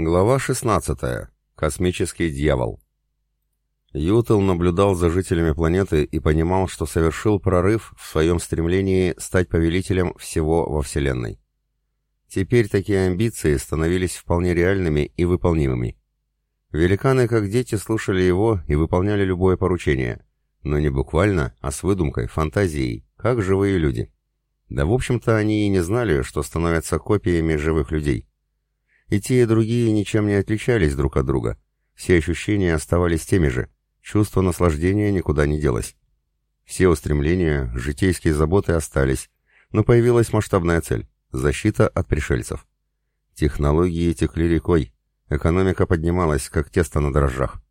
Глава 16. Космический дьявол. Ютел наблюдал за жителями планеты и понимал, что совершил прорыв в своем стремлении стать повелителем всего во Вселенной. Теперь такие амбиции становились вполне реальными и выполнимыми. Великаны, как дети, слушали его и выполняли любое поручение, но не буквально, а с выдумкой, фантазией, как живые люди. Да, в общем-то, они и не знали, что становятся копиями живых людей. И те, и другие ничем не отличались друг от друга. Все ощущения оставались теми же. Чувство наслаждения никуда не делось. Все устремления, житейские заботы остались, но появилась масштабная цель – защита от пришельцев. Технологии текли рекой, экономика поднималась, как тесто на дрожжах.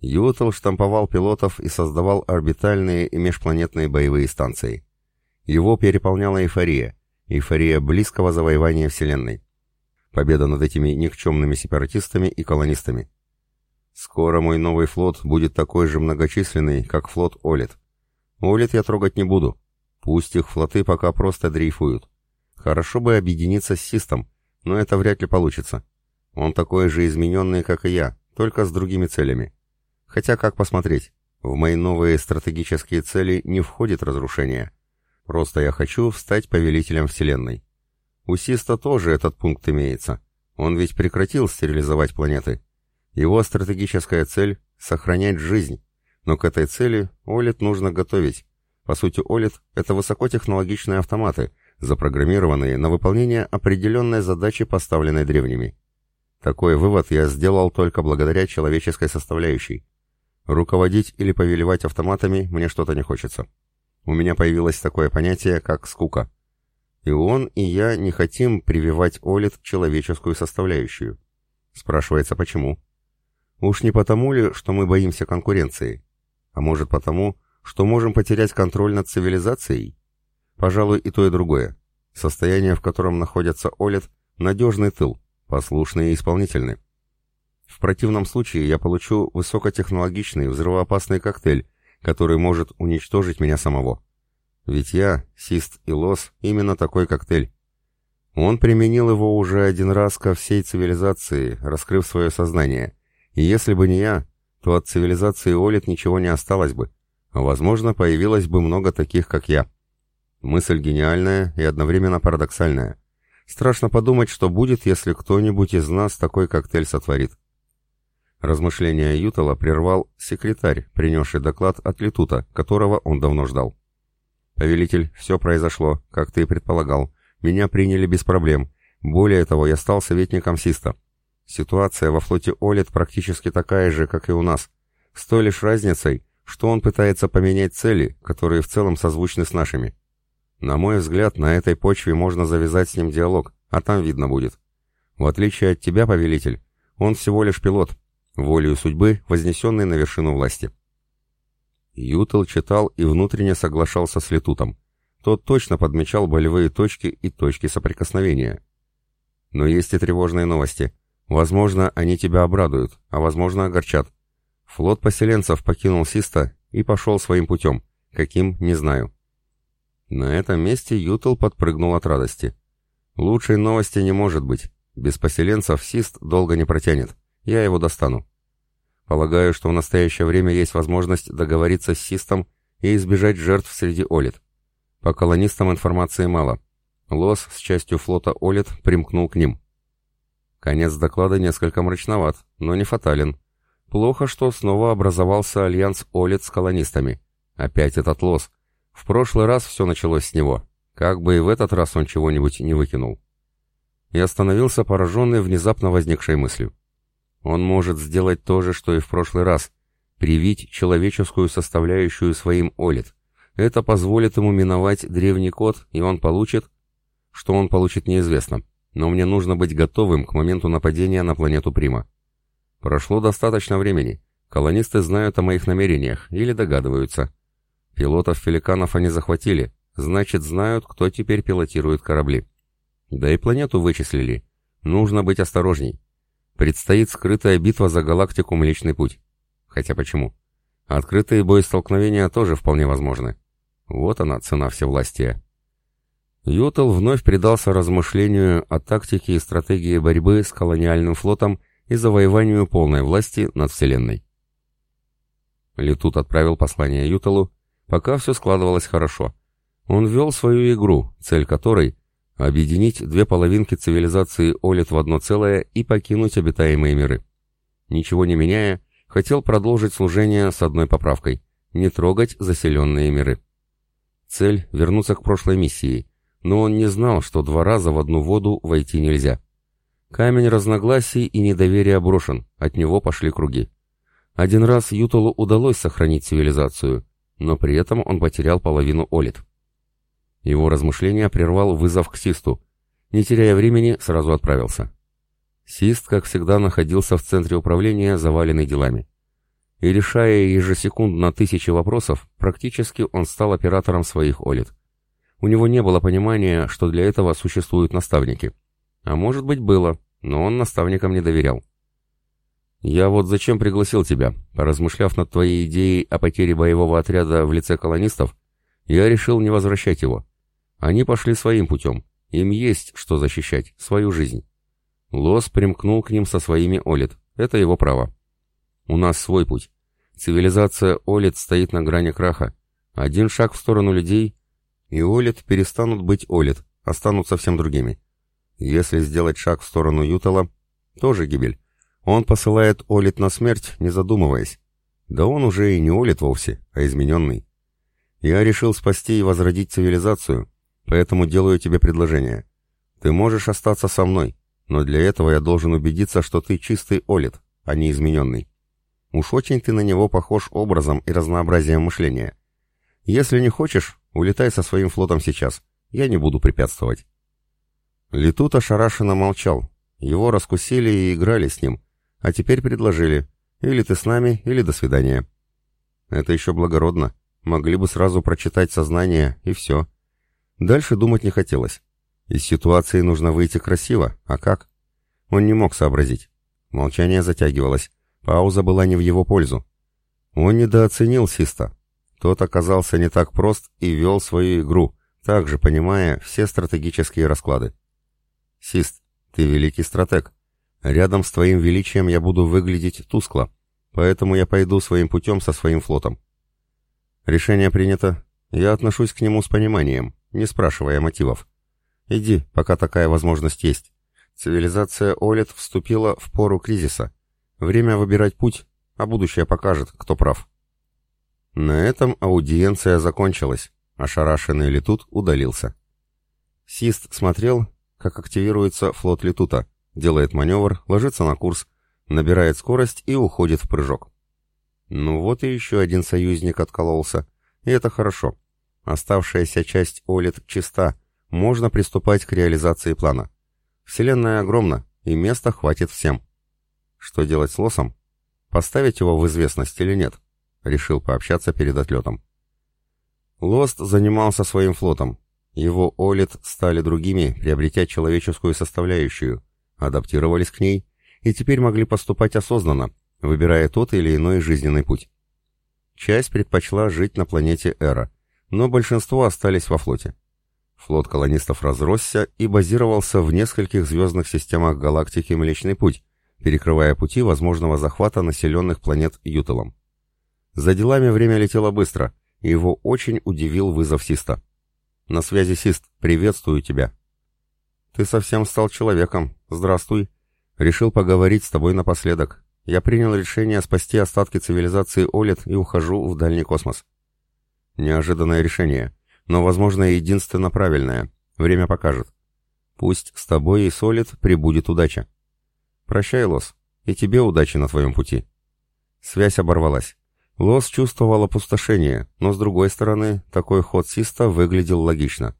Ютл штамповал пилотов и создавал орбитальные и межпланетные боевые станции. Его переполняла эйфория, эйфория близкого завоевания Вселенной. Победа над этими никчемными сепаратистами и колонистами. Скоро мой новый флот будет такой же многочисленный, как флот Олит. Олит я трогать не буду. Пусть их флоты пока просто дрейфуют. Хорошо бы объединиться с Систом, но это вряд ли получится. Он такой же измененный, как и я, только с другими целями. Хотя как посмотреть? В мои новые стратегические цели не входит разрушение. Просто я хочу стать повелителем Вселенной. У Систа тоже этот пункт имеется. Он ведь прекратил стерилизовать планеты. Его стратегическая цель — сохранять жизнь. Но к этой цели Олит нужно готовить. По сути, Олит — это высокотехнологичные автоматы, запрограммированные на выполнение определенной задачи, поставленной древними. Такой вывод я сделал только благодаря человеческой составляющей. Руководить или повелевать автоматами мне что-то не хочется. У меня появилось такое понятие, как скука. И он, и я не хотим прививать Олит человеческую составляющую. Спрашивается, почему? Уж не потому ли, что мы боимся конкуренции? А может потому, что можем потерять контроль над цивилизацией? Пожалуй, и то, и другое. Состояние, в котором находится Олит, надежный тыл, послушный и исполнительный. В противном случае я получу высокотехнологичный взрывоопасный коктейль, который может уничтожить меня самого. Ведь я, Сист и Лос, именно такой коктейль. Он применил его уже один раз ко всей цивилизации, раскрыв свое сознание. И если бы не я, то от цивилизации Олит ничего не осталось бы. Возможно, появилось бы много таких, как я. Мысль гениальная и одновременно парадоксальная. Страшно подумать, что будет, если кто-нибудь из нас такой коктейль сотворит. Размышления Ютала прервал секретарь, принесший доклад от Летута, которого он давно ждал. «Повелитель, все произошло, как ты и предполагал. Меня приняли без проблем. Более того, я стал советником Систа. Ситуация во флоте Олит практически такая же, как и у нас. С той лишь разницей, что он пытается поменять цели, которые в целом созвучны с нашими. На мой взгляд, на этой почве можно завязать с ним диалог, а там видно будет. В отличие от тебя, повелитель, он всего лишь пилот, волею судьбы, вознесенный на вершину власти. Ютел читал и внутренне соглашался с Летутом. Тот точно подмечал болевые точки и точки соприкосновения. Но есть и тревожные новости. Возможно, они тебя обрадуют, а возможно, огорчат. Флот поселенцев покинул Систа и пошел своим путем. Каким, не знаю. На этом месте Ютел подпрыгнул от радости. Лучшей новости не может быть. Без поселенцев Сист долго не протянет. Я его достану. Полагаю, что в настоящее время есть возможность договориться с Систом и избежать жертв среди Олит. По колонистам информации мало. Лос с частью флота Олит примкнул к ним. Конец доклада несколько мрачноват, но не фатален. Плохо, что снова образовался альянс Олит с колонистами. Опять этот Лос. В прошлый раз все началось с него. Как бы и в этот раз он чего-нибудь не выкинул. И остановился пораженный внезапно возникшей мыслью. Он может сделать то же, что и в прошлый раз, привить человеческую составляющую своим Олит. Это позволит ему миновать древний код, и он получит... Что он получит, неизвестно, но мне нужно быть готовым к моменту нападения на планету Прима. Прошло достаточно времени. Колонисты знают о моих намерениях или догадываются. Пилотов-феликанов они захватили, значит знают, кто теперь пилотирует корабли. Да и планету вычислили. Нужно быть осторожней. Предстоит скрытая битва за галактику Млечный Путь. Хотя почему? Открытые боестолкновения тоже вполне возможны. Вот она, цена всевластия. Ютел вновь предался размышлению о тактике и стратегии борьбы с колониальным флотом и завоеванию полной власти над Вселенной. Летут отправил послание Юталу, пока все складывалось хорошо. Он вел свою игру, цель которой — объединить две половинки цивилизации Олит в одно целое и покинуть обитаемые миры. Ничего не меняя, хотел продолжить служение с одной поправкой — не трогать заселенные миры. Цель — вернуться к прошлой миссии, но он не знал, что два раза в одну воду войти нельзя. Камень разногласий и недоверия брошен, от него пошли круги. Один раз Ютолу удалось сохранить цивилизацию, но при этом он потерял половину Олит. Его размышления прервал вызов к Систу. Не теряя времени, сразу отправился. Сист, как всегда, находился в центре управления, заваленный делами. И решая ежесекундно тысячи вопросов, практически он стал оператором своих Олит. У него не было понимания, что для этого существуют наставники. А может быть было, но он наставникам не доверял. «Я вот зачем пригласил тебя? Поразмышляв над твоей идеей о потере боевого отряда в лице колонистов, я решил не возвращать его. Они пошли своим путем. Им есть что защищать, свою жизнь. Лос примкнул к ним со своими Олит. Это его право. У нас свой путь. Цивилизация Олит стоит на грани краха. Один шаг в сторону людей, и Олит перестанут быть Олит, а станут совсем другими. Если сделать шаг в сторону Ютала, тоже гибель. Он посылает Олит на смерть, не задумываясь. Да он уже и не Олит вовсе, а измененный. Я решил спасти и возродить цивилизацию, поэтому делаю тебе предложение. Ты можешь остаться со мной, но для этого я должен убедиться, что ты чистый Олит, а не измененный. Уж очень ты на него похож образом и разнообразием мышления. Если не хочешь, улетай со своим флотом сейчас. Я не буду препятствовать. Летут ошарашенно молчал. Его раскусили и играли с ним. А теперь предложили. Или ты с нами, или до свидания. Это еще благородно. Могли бы сразу прочитать сознание, и все. Дальше думать не хотелось. Из ситуации нужно выйти красиво, а как? Он не мог сообразить. Молчание затягивалось. Пауза была не в его пользу. Он недооценил Систа. Тот оказался не так прост и вел свою игру, также понимая все стратегические расклады. «Сист, ты великий стратег. Рядом с твоим величием я буду выглядеть тускло, поэтому я пойду своим путем со своим флотом». «Решение принято. Я отношусь к нему с пониманием, не спрашивая мотивов. Иди, пока такая возможность есть. Цивилизация Олет вступила в пору кризиса. Время выбирать путь, а будущее покажет, кто прав. На этом аудиенция закончилась. Ошарашенный Летут удалился. Сист смотрел, как активируется флот Летута, делает маневр, ложится на курс, набирает скорость и уходит в прыжок. Ну вот и еще один союзник откололся. И это хорошо. Оставшаяся часть Олит чиста, можно приступать к реализации плана. Вселенная огромна, и места хватит всем. Что делать с лосом? Поставить его в известность или нет? Решил пообщаться перед отлетом. Лост занимался своим флотом. Его Олит стали другими, приобретя человеческую составляющую, адаптировались к ней и теперь могли поступать осознанно, выбирая тот или иной жизненный путь. Часть предпочла жить на планете Эра, но большинство остались во флоте. Флот колонистов разросся и базировался в нескольких звездных системах галактики Млечный Путь, перекрывая пути возможного захвата населенных планет Ютелом. За делами время летело быстро, и его очень удивил вызов Систа. «На связи, Сист, приветствую тебя». «Ты совсем стал человеком. Здравствуй. Решил поговорить с тобой напоследок. Я принял решение спасти остатки цивилизации Олет и ухожу в дальний космос». «Неожиданное решение, но, возможно, единственно правильное. Время покажет. Пусть с тобой и Солид прибудет удача». «Прощай, Лос, и тебе удачи на твоем пути». Связь оборвалась. Лос чувствовал опустошение, но, с другой стороны, такой ход Систа выглядел логично.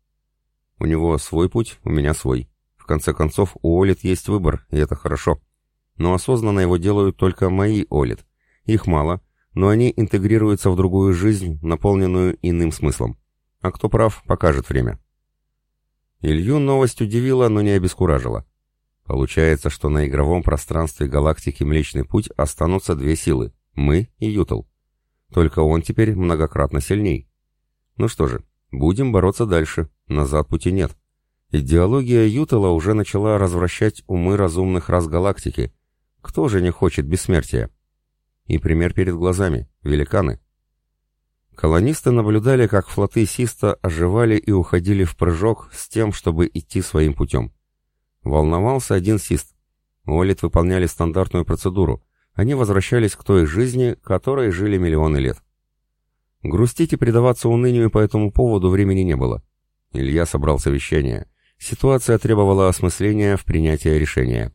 У него свой путь, у меня свой. В конце концов, у Олит есть выбор, и это хорошо. Но осознанно его делают только мои Олит. Их мало, но они интегрируются в другую жизнь, наполненную иным смыслом. А кто прав, покажет время. Илью новость удивила, но не обескуражила. Получается, что на игровом пространстве галактики Млечный Путь останутся две силы — мы и Ютл. Только он теперь многократно сильней. Ну что же, будем бороться дальше, назад пути нет. Идеология Ютела уже начала развращать умы разумных рас галактики. Кто же не хочет бессмертия? И пример перед глазами — великаны. Колонисты наблюдали, как флоты Систа оживали и уходили в прыжок с тем, чтобы идти своим путем. Волновался один Сист. Олит выполняли стандартную процедуру. Они возвращались к той жизни, которой жили миллионы лет. Грустить и предаваться унынию по этому поводу времени не было. Илья собрал совещание. Ситуация требовала осмысления в принятии решения.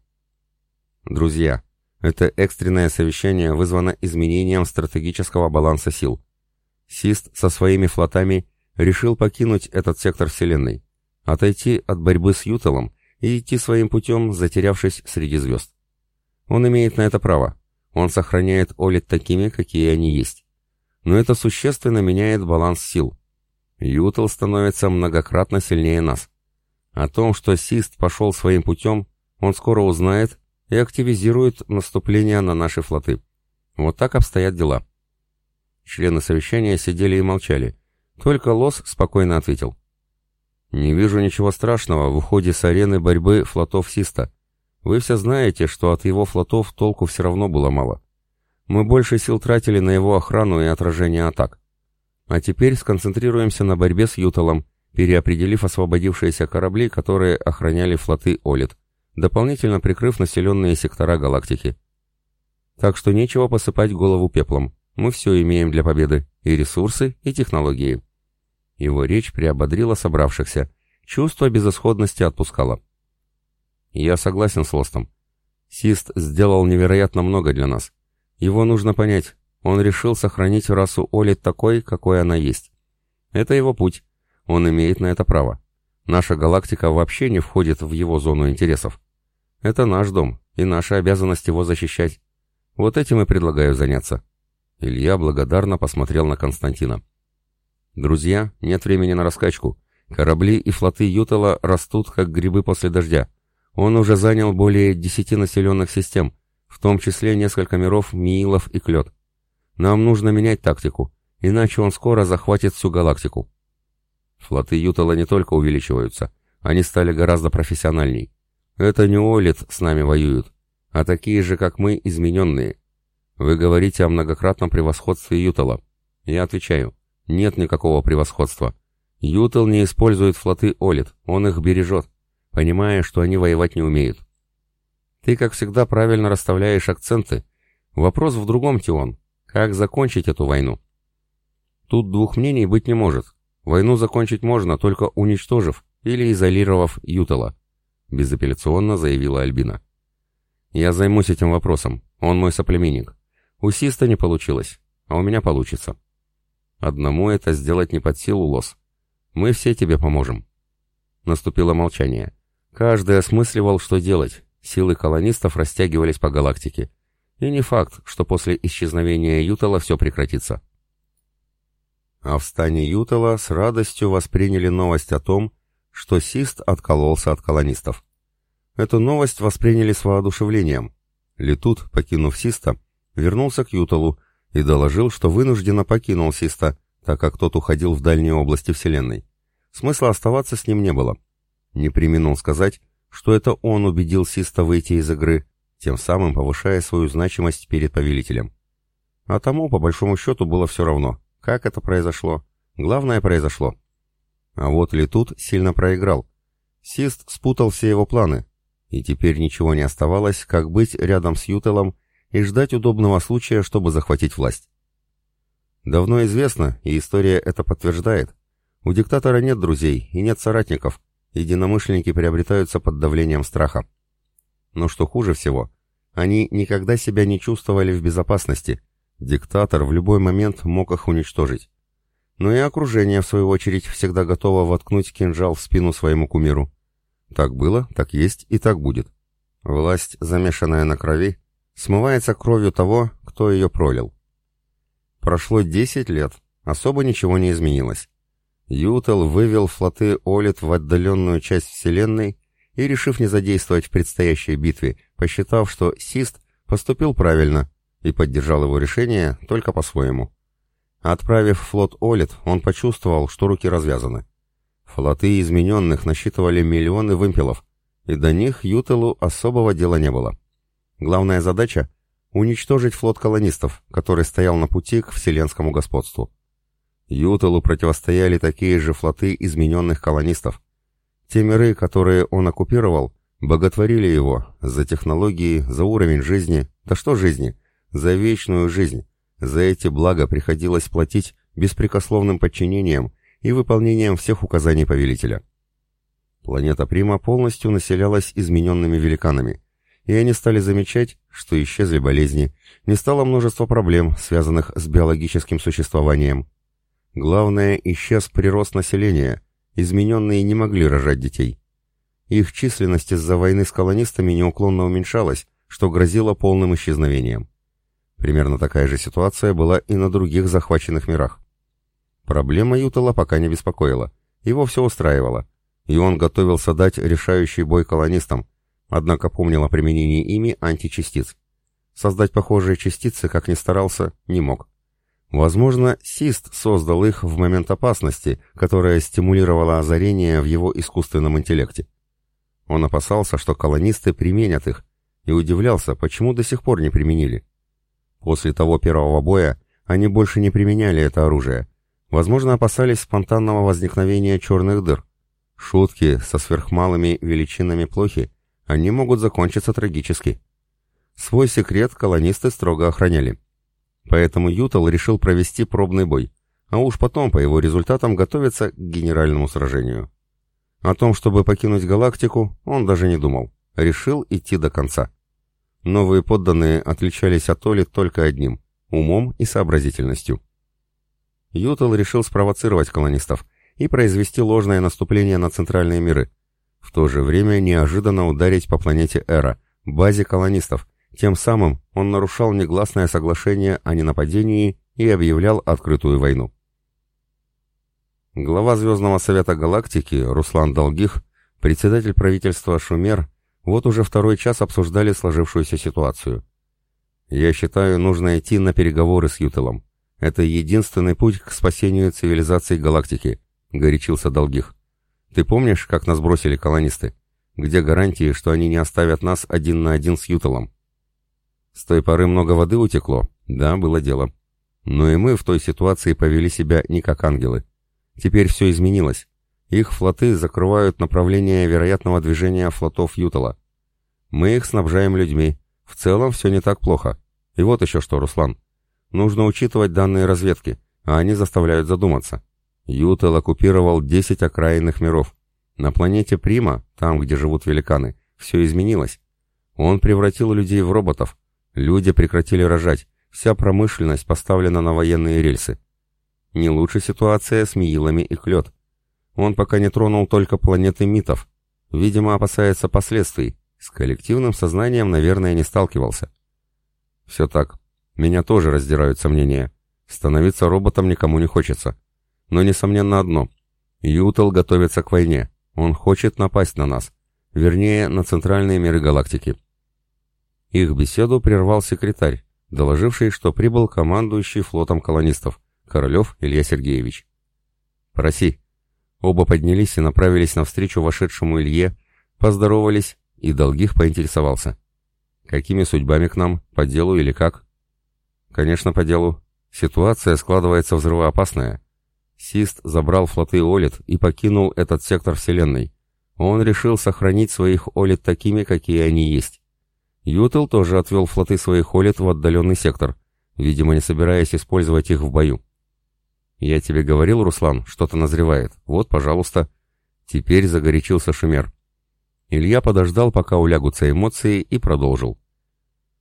Друзья, это экстренное совещание вызвано изменением стратегического баланса сил. Сист со своими флотами решил покинуть этот сектор Вселенной, отойти от борьбы с Ютелом и идти своим путем, затерявшись среди звезд. Он имеет на это право. Он сохраняет Олит такими, какие они есть. Но это существенно меняет баланс сил. Ютел становится многократно сильнее нас. О том, что Сист пошел своим путем, он скоро узнает и активизирует наступление на наши флоты. Вот так обстоят дела. Члены совещания сидели и молчали. Только Лос спокойно ответил. «Не вижу ничего страшного в уходе с арены борьбы флотов Систа. Вы все знаете, что от его флотов толку все равно было мало. Мы больше сил тратили на его охрану и отражение атак. А теперь сконцентрируемся на борьбе с Юталом, переопределив освободившиеся корабли, которые охраняли флоты Олит, дополнительно прикрыв населенные сектора галактики. Так что нечего посыпать голову пеплом. Мы все имеем для победы, и ресурсы, и технологии. Его речь приободрила собравшихся, чувство безысходности отпускало. Я согласен с Лостом. Сист сделал невероятно много для нас. Его нужно понять. Он решил сохранить расу Олит такой, какой она есть. Это его путь. Он имеет на это право. Наша галактика вообще не входит в его зону интересов. Это наш дом, и наша обязанность его защищать. Вот этим и предлагаю заняться. Илья благодарно посмотрел на Константина. «Друзья, нет времени на раскачку. Корабли и флоты Ютала растут, как грибы после дождя. Он уже занял более десяти населенных систем, в том числе несколько миров Миилов и Клет. Нам нужно менять тактику, иначе он скоро захватит всю галактику». Флоты Ютала не только увеличиваются, они стали гораздо профессиональней. Это не Олит с нами воюют, а такие же, как мы, измененные. Вы говорите о многократном превосходстве Ютала. Я отвечаю, нет никакого превосходства. Ютал не использует флоты Олит, он их бережет, понимая, что они воевать не умеют. Ты, как всегда, правильно расставляешь акценты. Вопрос в другом, Тион. Как закончить эту войну? Тут двух мнений быть не может. Войну закончить можно, только уничтожив или изолировав Ютала, безапелляционно заявила Альбина. Я займусь этим вопросом. Он мой соплеменник. У Систа не получилось, а у меня получится. Одному это сделать не под силу, Лос. Мы все тебе поможем. Наступило молчание. Каждый осмысливал, что делать. Силы колонистов растягивались по галактике. И не факт, что после исчезновения Ютала все прекратится. А в стане Ютала с радостью восприняли новость о том, что Сист откололся от колонистов. Эту новость восприняли с воодушевлением. Летут, покинув Систа, вернулся к Юталу и доложил, что вынужденно покинул Систа, так как тот уходил в дальние области Вселенной. Смысла оставаться с ним не было. Не применил сказать, что это он убедил Систа выйти из игры, тем самым повышая свою значимость перед повелителем. А тому, по большому счету, было все равно, как это произошло. Главное произошло. А вот Летут сильно проиграл. Сист спутал все его планы, и теперь ничего не оставалось, как быть рядом с Ютелом и ждать удобного случая, чтобы захватить власть. Давно известно, и история это подтверждает, у диктатора нет друзей и нет соратников, единомышленники приобретаются под давлением страха. Но что хуже всего, они никогда себя не чувствовали в безопасности, диктатор в любой момент мог их уничтожить. Но и окружение, в свою очередь, всегда готово воткнуть кинжал в спину своему кумиру. Так было, так есть и так будет. Власть, замешанная на крови, смывается кровью того, кто ее пролил. Прошло 10 лет, особо ничего не изменилось. Ютел вывел флоты Олит в отдаленную часть Вселенной и, решив не задействовать в предстоящей битве, посчитав, что Сист поступил правильно и поддержал его решение только по-своему. Отправив флот Олит, он почувствовал, что руки развязаны. Флоты измененных насчитывали миллионы вымпелов, и до них Ютелу особого дела не было. Главная задача — уничтожить флот колонистов, который стоял на пути к вселенскому господству. Ютелу противостояли такие же флоты измененных колонистов. Те миры, которые он оккупировал, боготворили его за технологии, за уровень жизни, да что жизни, за вечную жизнь. За эти блага приходилось платить беспрекословным подчинением и выполнением всех указаний повелителя. Планета Прима полностью населялась измененными великанами, и они стали замечать, что исчезли болезни, не стало множество проблем, связанных с биологическим существованием. Главное, исчез прирост населения, измененные не могли рожать детей. Их численность из-за войны с колонистами неуклонно уменьшалась, что грозило полным исчезновением. Примерно такая же ситуация была и на других захваченных мирах. Проблема Ютала пока не беспокоила, его все устраивало, и он готовился дать решающий бой колонистам, однако помнил о применении ими античастиц. Создать похожие частицы, как ни старался, не мог. Возможно, Сист создал их в момент опасности, которая стимулировала озарение в его искусственном интеллекте. Он опасался, что колонисты применят их, и удивлялся, почему до сих пор не применили. После того первого боя они больше не применяли это оружие. Возможно, опасались спонтанного возникновения черных дыр. Шутки со сверхмалыми величинами плохи, они могут закончиться трагически. Свой секрет колонисты строго охраняли. Поэтому Ютал решил провести пробный бой, а уж потом по его результатам готовиться к генеральному сражению. О том, чтобы покинуть галактику, он даже не думал. Решил идти до конца. Новые подданные отличались от Оли только одним – умом и сообразительностью. Ютал решил спровоцировать колонистов и произвести ложное наступление на центральные миры. В то же время неожиданно ударить по планете Эра, базе колонистов, тем самым он нарушал негласное соглашение о ненападении и объявлял открытую войну. Глава Звездного Совета Галактики Руслан Долгих, председатель правительства Шумер, вот уже второй час обсуждали сложившуюся ситуацию. «Я считаю, нужно идти на переговоры с Ютелом. Это единственный путь к спасению цивилизации галактики», — горячился Долгих. «Ты помнишь, как нас бросили колонисты? Где гарантии, что они не оставят нас один на один с Ютелом?» С той поры много воды утекло, да, было дело. Но и мы в той ситуации повели себя не как ангелы. Теперь все изменилось. Их флоты закрывают направление вероятного движения флотов Ютала. Мы их снабжаем людьми. В целом все не так плохо. И вот еще что, Руслан. Нужно учитывать данные разведки, а они заставляют задуматься. Ютал оккупировал 10 окраинных миров. На планете Прима, там, где живут великаны, все изменилось. Он превратил людей в роботов, Люди прекратили рожать, вся промышленность поставлена на военные рельсы. Не лучше ситуация с Миилами и Клет. Он пока не тронул только планеты митов. Видимо, опасается последствий. С коллективным сознанием, наверное, не сталкивался. Все так. Меня тоже раздирают сомнения. Становиться роботом никому не хочется. Но несомненно одно. Ютел готовится к войне. Он хочет напасть на нас. Вернее, на центральные миры галактики. Их беседу прервал секретарь, доложивший, что прибыл командующий флотом колонистов, Королев Илья Сергеевич. «Проси». Оба поднялись и направились навстречу вошедшему Илье, поздоровались, и Долгих поинтересовался. «Какими судьбами к нам? По делу или как?» «Конечно, по делу. Ситуация складывается взрывоопасная. Сист забрал флоты Олит и покинул этот сектор Вселенной. Он решил сохранить своих Олит такими, какие они есть. Ютел тоже отвел флоты своих Олит в отдаленный сектор, видимо, не собираясь использовать их в бою. «Я тебе говорил, Руслан, что-то назревает. Вот, пожалуйста». Теперь загорячился Шумер. Илья подождал, пока улягутся эмоции, и продолжил.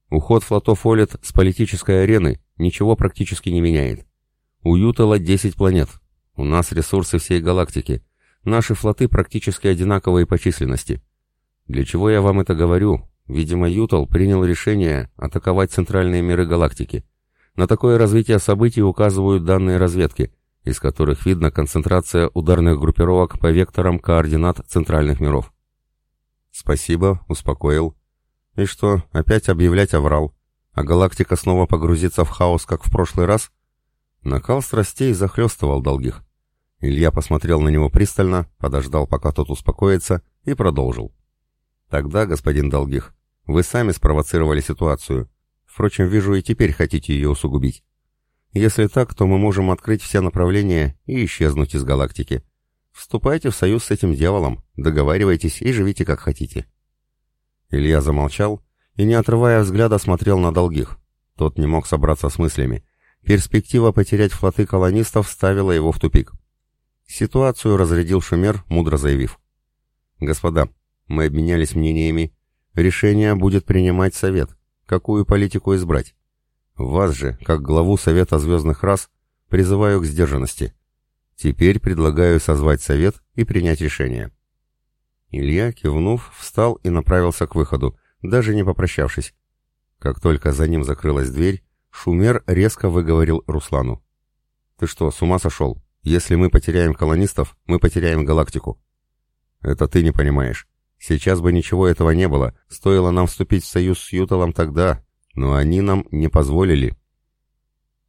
Уход флотов Олит с политической арены ничего практически не меняет. У Ютала 10 планет. У нас ресурсы всей галактики. Наши флоты практически одинаковые по численности. Для чего я вам это говорю, Видимо, Ютал принял решение атаковать центральные миры галактики. На такое развитие событий указывают данные разведки, из которых видно концентрация ударных группировок по векторам координат центральных миров. «Спасибо», — успокоил. «И что, опять объявлять оврал? А галактика снова погрузится в хаос, как в прошлый раз?» Накал страстей захлестывал долгих. Илья посмотрел на него пристально, подождал, пока тот успокоится, и продолжил. «Тогда, господин Долгих, Вы сами спровоцировали ситуацию. Впрочем, вижу, и теперь хотите ее усугубить. Если так, то мы можем открыть все направления и исчезнуть из галактики. Вступайте в союз с этим дьяволом, договаривайтесь и живите как хотите». Илья замолчал и, не отрывая взгляда, смотрел на долгих. Тот не мог собраться с мыслями. Перспектива потерять флоты колонистов ставила его в тупик. Ситуацию разрядил Шумер, мудро заявив. «Господа, мы обменялись мнениями. Решение будет принимать Совет. Какую политику избрать? Вас же, как главу Совета Звездных Рас, призываю к сдержанности. Теперь предлагаю созвать Совет и принять решение». Илья, кивнув, встал и направился к выходу, даже не попрощавшись. Как только за ним закрылась дверь, Шумер резко выговорил Руслану. «Ты что, с ума сошел? Если мы потеряем колонистов, мы потеряем галактику». «Это ты не понимаешь. Сейчас бы ничего этого не было, стоило нам вступить в союз с Юталом тогда, но они нам не позволили».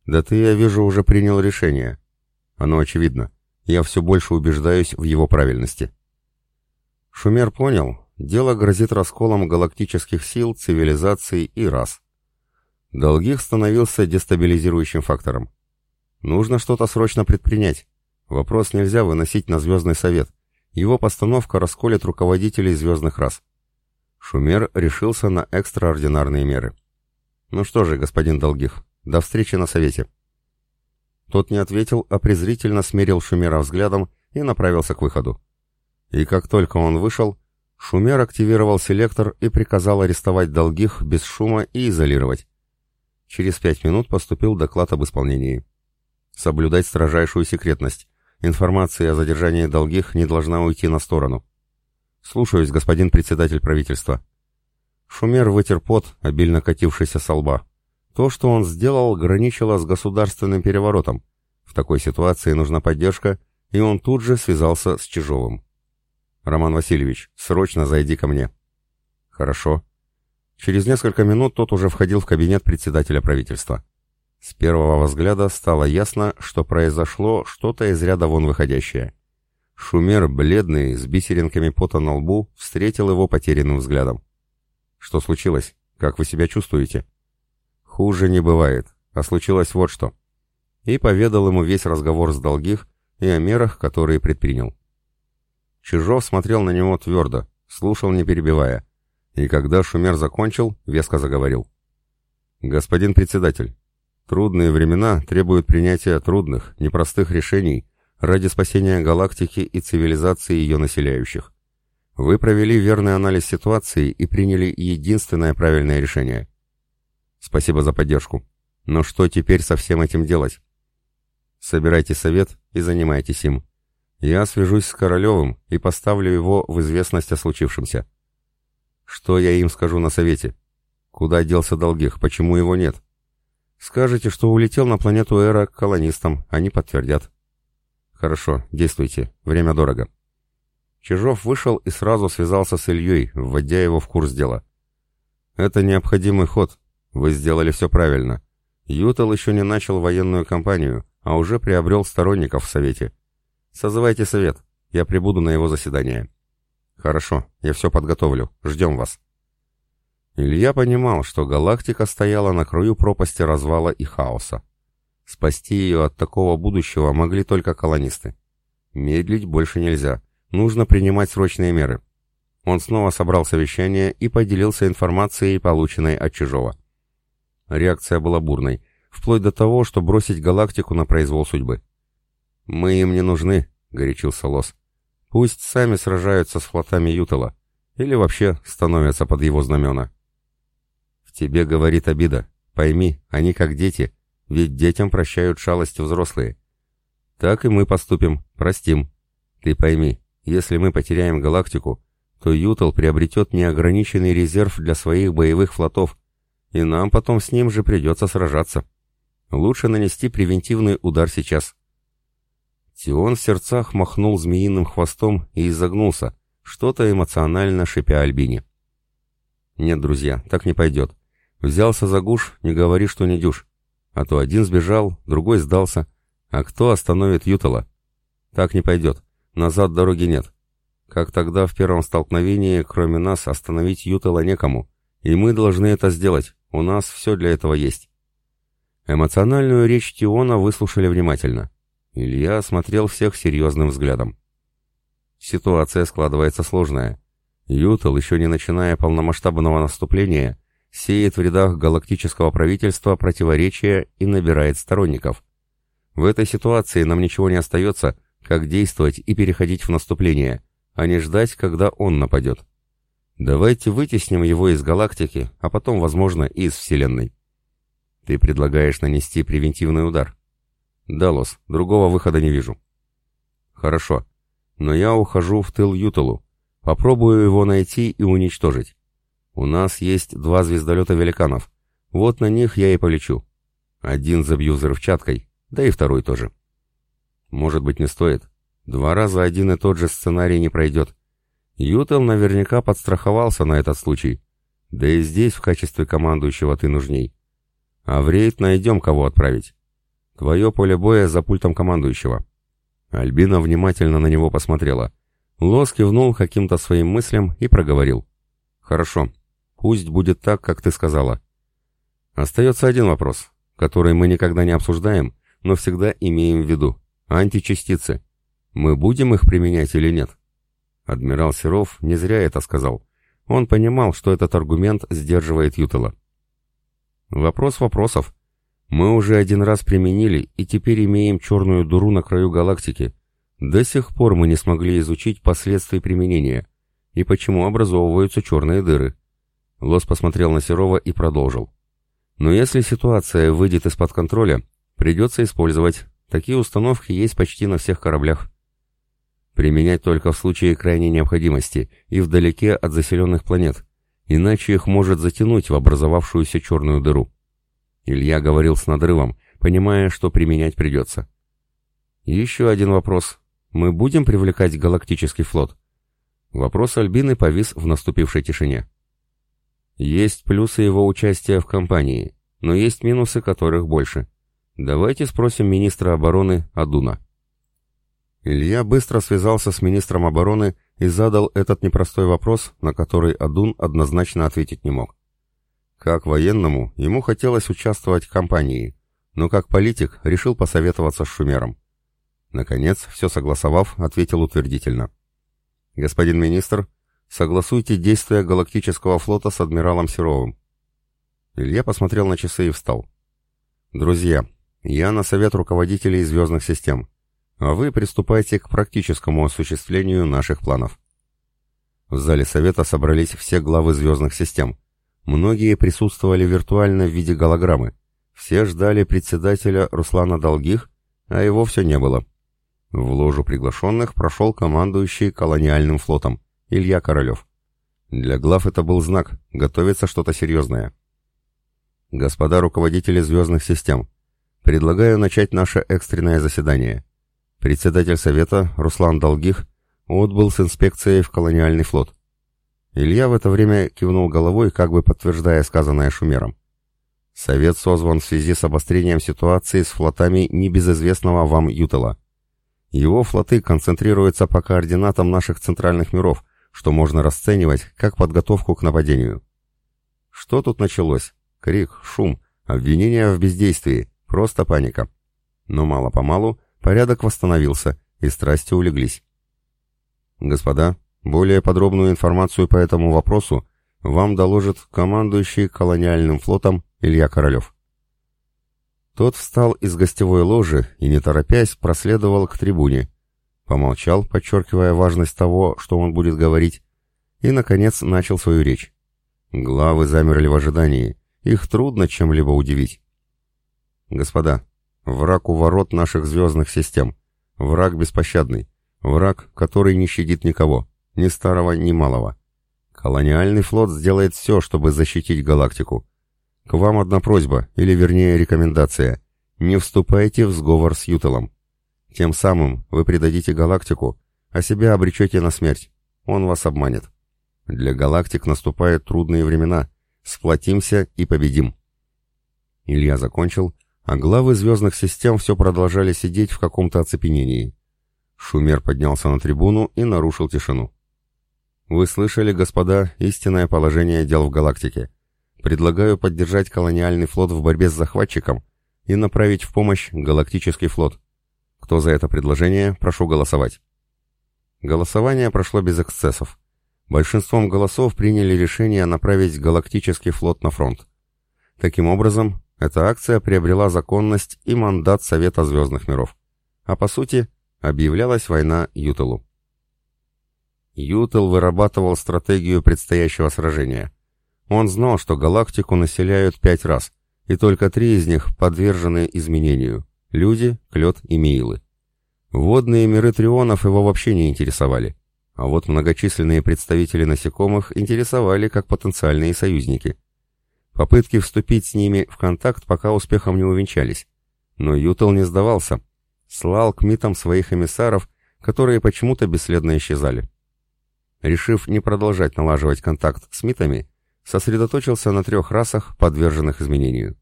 «Да ты, я вижу, уже принял решение. Оно очевидно. Я все больше убеждаюсь в его правильности». Шумер понял, дело грозит расколом галактических сил, цивилизаций и рас. Долгих становился дестабилизирующим фактором. Нужно что-то срочно предпринять. Вопрос нельзя выносить на Звездный Совет. Его постановка расколет руководителей звездных рас. Шумер решился на экстраординарные меры. «Ну что же, господин Долгих, до встречи на Совете». Тот не ответил, а презрительно смерил Шумера взглядом и направился к выходу. И как только он вышел, Шумер активировал селектор и приказал арестовать долгих без шума и изолировать. Через пять минут поступил доклад об исполнении. Соблюдать строжайшую секретность. Информация о задержании долгих не должна уйти на сторону. Слушаюсь, господин председатель правительства. Шумер вытер пот, обильно катившийся со лба. То, что он сделал, граничило с государственным переворотом. В такой ситуации нужна поддержка, и он тут же связался с Чижовым. «Роман Васильевич, срочно зайди ко мне». «Хорошо». Через несколько минут тот уже входил в кабинет председателя правительства. С первого взгляда стало ясно, что произошло что-то из ряда вон выходящее. Шумер, бледный, с бисеринками пота на лбу, встретил его потерянным взглядом. «Что случилось? Как вы себя чувствуете?» «Хуже не бывает, а случилось вот что». И поведал ему весь разговор с долгих и о мерах, которые предпринял. Чижов смотрел на него твердо, слушал не перебивая. И когда Шумер закончил, веско заговорил. «Господин председатель, трудные времена требуют принятия трудных, непростых решений ради спасения галактики и цивилизации ее населяющих. Вы провели верный анализ ситуации и приняли единственное правильное решение. Спасибо за поддержку. Но что теперь со всем этим делать? Собирайте совет и занимайтесь им. Я свяжусь с Королевым и поставлю его в известность о случившемся. Что я им скажу на совете? Куда делся Долгих? Почему его нет? Скажете, что улетел на планету Эра к колонистам. Они подтвердят. Хорошо, действуйте. Время дорого. Чижов вышел и сразу связался с Ильей, вводя его в курс дела. Это необходимый ход. Вы сделали все правильно. Ютал еще не начал военную кампанию, а уже приобрел сторонников в Совете. Созывайте совет. Я прибуду на его заседание. Хорошо, я все подготовлю. Ждем вас. Илья понимал, что галактика стояла на краю пропасти развала и хаоса. Спасти ее от такого будущего могли только колонисты. Медлить больше нельзя. Нужно принимать срочные меры. Он снова собрал совещание и поделился информацией, полученной от Чижова. Реакция была бурной, вплоть до того, что бросить галактику на произвол судьбы. «Мы им не нужны», — горячился Лос. «Пусть сами сражаются с флотами Ютала. Или вообще становятся под его знамена». «В тебе говорит обида. Пойми, они как дети, ведь детям прощают шалости взрослые. Так и мы поступим, простим. Ты пойми, если мы потеряем галактику, то Ютал приобретет неограниченный резерв для своих боевых флотов, и нам потом с ним же придется сражаться. Лучше нанести превентивный удар сейчас». Тион в сердцах махнул змеиным хвостом и изогнулся, что-то эмоционально шипя Альбине. «Нет, друзья, так не пойдет. Взялся за гуш, не говори, что не дюш. А то один сбежал, другой сдался. А кто остановит Ютала? Так не пойдет. Назад дороги нет. Как тогда в первом столкновении, кроме нас, остановить Ютала некому. И мы должны это сделать. У нас все для этого есть. Эмоциональную речь Тиона выслушали внимательно. Илья смотрел всех серьезным взглядом. Ситуация складывается сложная. Ютал, еще не начиная полномасштабного наступления, сеет в рядах галактического правительства противоречия и набирает сторонников. В этой ситуации нам ничего не остается, как действовать и переходить в наступление, а не ждать, когда он нападет. Давайте вытесним его из галактики, а потом, возможно, и из Вселенной. Ты предлагаешь нанести превентивный удар? Да, Лос, другого выхода не вижу. Хорошо, но я ухожу в тыл Юталу. Попробую его найти и уничтожить. У нас есть два звездолета великанов. Вот на них я и полечу. Один забью взрывчаткой, да и второй тоже. Может быть, не стоит. Два раза один и тот же сценарий не пройдет. Ютел наверняка подстраховался на этот случай. Да и здесь в качестве командующего ты нужней. А в рейд найдем, кого отправить. Твое поле боя за пультом командующего. Альбина внимательно на него посмотрела. Лос кивнул каким-то своим мыслям и проговорил. «Хорошо. Пусть будет так, как ты сказала. Остается один вопрос, который мы никогда не обсуждаем, но всегда имеем в виду. Античастицы. Мы будем их применять или нет?» Адмирал Серов не зря это сказал. Он понимал, что этот аргумент сдерживает Ютела. Вопрос вопросов. Мы уже один раз применили и теперь имеем черную дуру на краю галактики. До сих пор мы не смогли изучить последствия применения и почему образовываются черные дыры. Лос посмотрел на Серова и продолжил. Но если ситуация выйдет из-под контроля, придется использовать. Такие установки есть почти на всех кораблях. Применять только в случае крайней необходимости и вдалеке от заселенных планет, иначе их может затянуть в образовавшуюся черную дыру. Илья говорил с надрывом, понимая, что применять придется. «Еще один вопрос. Мы будем привлекать галактический флот?» Вопрос Альбины повис в наступившей тишине. «Есть плюсы его участия в кампании, но есть минусы, которых больше. Давайте спросим министра обороны Адуна». Илья быстро связался с министром обороны и задал этот непростой вопрос, на который Адун однозначно ответить не мог. Как военному, ему хотелось участвовать в кампании, но как политик решил посоветоваться с Шумером. Наконец, все согласовав, ответил утвердительно. «Господин министр, согласуйте действия Галактического флота с адмиралом Серовым». Илья посмотрел на часы и встал. «Друзья, я на совет руководителей звездных систем, а вы приступайте к практическому осуществлению наших планов». В зале совета собрались все главы звездных систем, Многие присутствовали виртуально в виде голограммы. Все ждали председателя Руслана Долгих, а его все не было. В ложу приглашенных прошел командующий колониальным флотом Илья Королев. Для глав это был знак, готовится что-то серьезное. Господа руководители звездных систем, предлагаю начать наше экстренное заседание. Председатель совета Руслан Долгих отбыл с инспекцией в колониальный флот. Илья в это время кивнул головой, как бы подтверждая сказанное Шумером. Совет созван в связи с обострением ситуации с флотами небезызвестного вам Ютела. Его флоты концентрируются по координатам наших центральных миров, что можно расценивать как подготовку к нападению. Что тут началось? Крик, шум, обвинения в бездействии, просто паника. Но мало-помалу порядок восстановился, и страсти улеглись. «Господа, более подробную информацию по этому вопросу вам доложит командующий колониальным флотом Илья Королев. Тот встал из гостевой ложи и, не торопясь, проследовал к трибуне. Помолчал, подчеркивая важность того, что он будет говорить, и, наконец, начал свою речь. Главы замерли в ожидании. Их трудно чем-либо удивить. Господа, враг у ворот наших звездных систем. Враг беспощадный. Враг, который не щадит никого ни старого, ни малого. Колониальный флот сделает все, чтобы защитить галактику. К вам одна просьба, или вернее рекомендация. Не вступайте в сговор с Ютелом. Тем самым вы предадите галактику, а себя обречете на смерть. Он вас обманет. Для галактик наступают трудные времена. Сплотимся и победим. Илья закончил, а главы звездных систем все продолжали сидеть в каком-то оцепенении. Шумер поднялся на трибуну и нарушил тишину. Вы слышали, господа, истинное положение дел в галактике. Предлагаю поддержать колониальный флот в борьбе с захватчиком и направить в помощь галактический флот. Кто за это предложение, прошу голосовать. Голосование прошло без эксцессов. Большинством голосов приняли решение направить галактический флот на фронт. Таким образом, эта акция приобрела законность и мандат Совета Звездных Миров. А по сути, объявлялась война Ютелу. Ютел вырабатывал стратегию предстоящего сражения. Он знал, что галактику населяют пять раз, и только три из них подвержены изменению – люди, клет и меилы. Водные миры трионов его вообще не интересовали, а вот многочисленные представители насекомых интересовали как потенциальные союзники. Попытки вступить с ними в контакт пока успехом не увенчались, но Ютел не сдавался, слал к митам своих эмиссаров, которые почему-то бесследно исчезали. Решив не продолжать налаживать контакт с митами, сосредоточился на трех расах, подверженных изменению.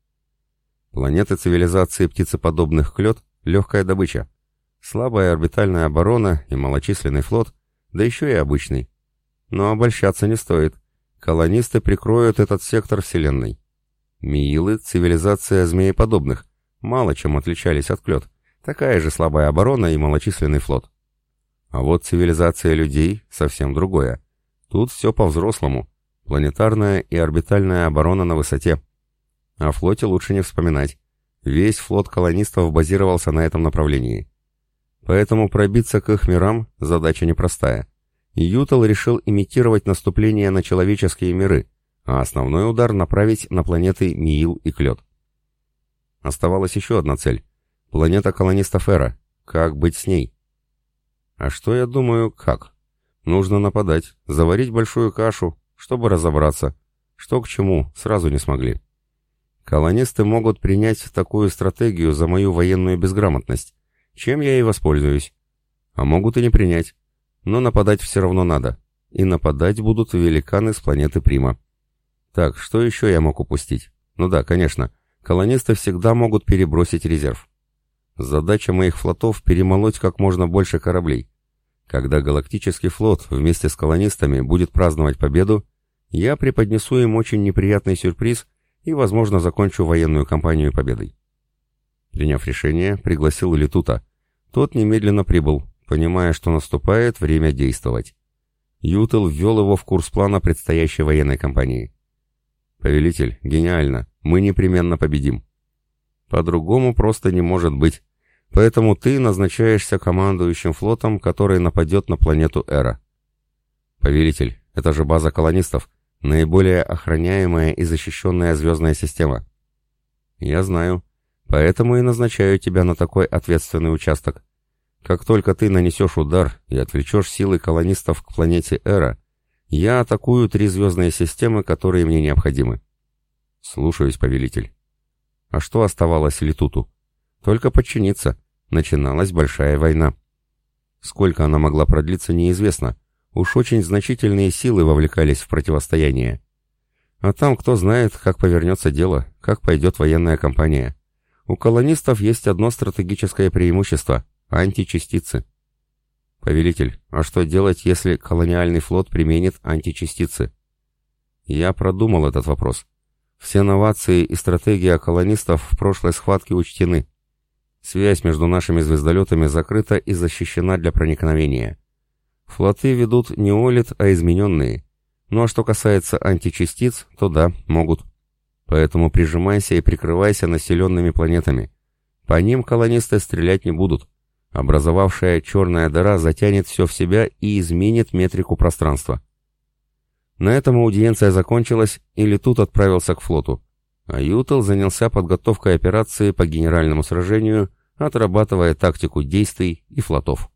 Планеты цивилизации птицеподобных клет – легкая добыча, слабая орбитальная оборона и малочисленный флот, да еще и обычный. Но обольщаться не стоит. Колонисты прикроют этот сектор Вселенной. Миилы – цивилизация змееподобных, мало чем отличались от клет. Такая же слабая оборона и малочисленный флот. А вот цивилизация людей совсем другое. Тут все по-взрослому. Планетарная и орбитальная оборона на высоте. О флоте лучше не вспоминать. Весь флот колонистов базировался на этом направлении. Поэтому пробиться к их мирам задача непростая. Ютал решил имитировать наступление на человеческие миры, а основной удар направить на планеты Миил и Клет. Оставалась еще одна цель. Планета колонистов Эра. Как быть с ней? А что я думаю, как? Нужно нападать, заварить большую кашу, чтобы разобраться. Что к чему, сразу не смогли. Колонисты могут принять такую стратегию за мою военную безграмотность, чем я и воспользуюсь. А могут и не принять. Но нападать все равно надо. И нападать будут великаны с планеты Прима. Так, что еще я мог упустить? Ну да, конечно, колонисты всегда могут перебросить резерв. Задача моих флотов — перемолоть как можно больше кораблей. Когда галактический флот вместе с колонистами будет праздновать победу, я преподнесу им очень неприятный сюрприз и, возможно, закончу военную кампанию победой. Приняв решение, пригласил Летута. Тот немедленно прибыл, понимая, что наступает время действовать. Ютел ввел его в курс плана предстоящей военной кампании. «Повелитель, гениально, мы непременно победим». «По-другому просто не может быть», Поэтому ты назначаешься командующим флотом, который нападет на планету Эра. Повелитель, это же база колонистов, наиболее охраняемая и защищенная звездная система. Я знаю, поэтому и назначаю тебя на такой ответственный участок. Как только ты нанесешь удар и отвлечешь силы колонистов к планете Эра, я атакую три звездные системы, которые мне необходимы. Слушаюсь, повелитель. А что оставалось Летуту? Только подчиниться. Начиналась большая война. Сколько она могла продлиться, неизвестно. Уж очень значительные силы вовлекались в противостояние. А там кто знает, как повернется дело, как пойдет военная кампания. У колонистов есть одно стратегическое преимущество – античастицы. Повелитель, а что делать, если колониальный флот применит античастицы? Я продумал этот вопрос. Все новации и стратегия колонистов в прошлой схватке учтены. Связь между нашими звездолетами закрыта и защищена для проникновения. Флоты ведут не олит, а измененные. Ну а что касается античастиц, то да, могут. Поэтому прижимайся и прикрывайся населенными планетами. По ним колонисты стрелять не будут. Образовавшая черная дыра затянет все в себя и изменит метрику пространства. На этом аудиенция закончилась, и Летут отправился к флоту а Ютел занялся подготовкой операции по генеральному сражению, отрабатывая тактику действий и флотов.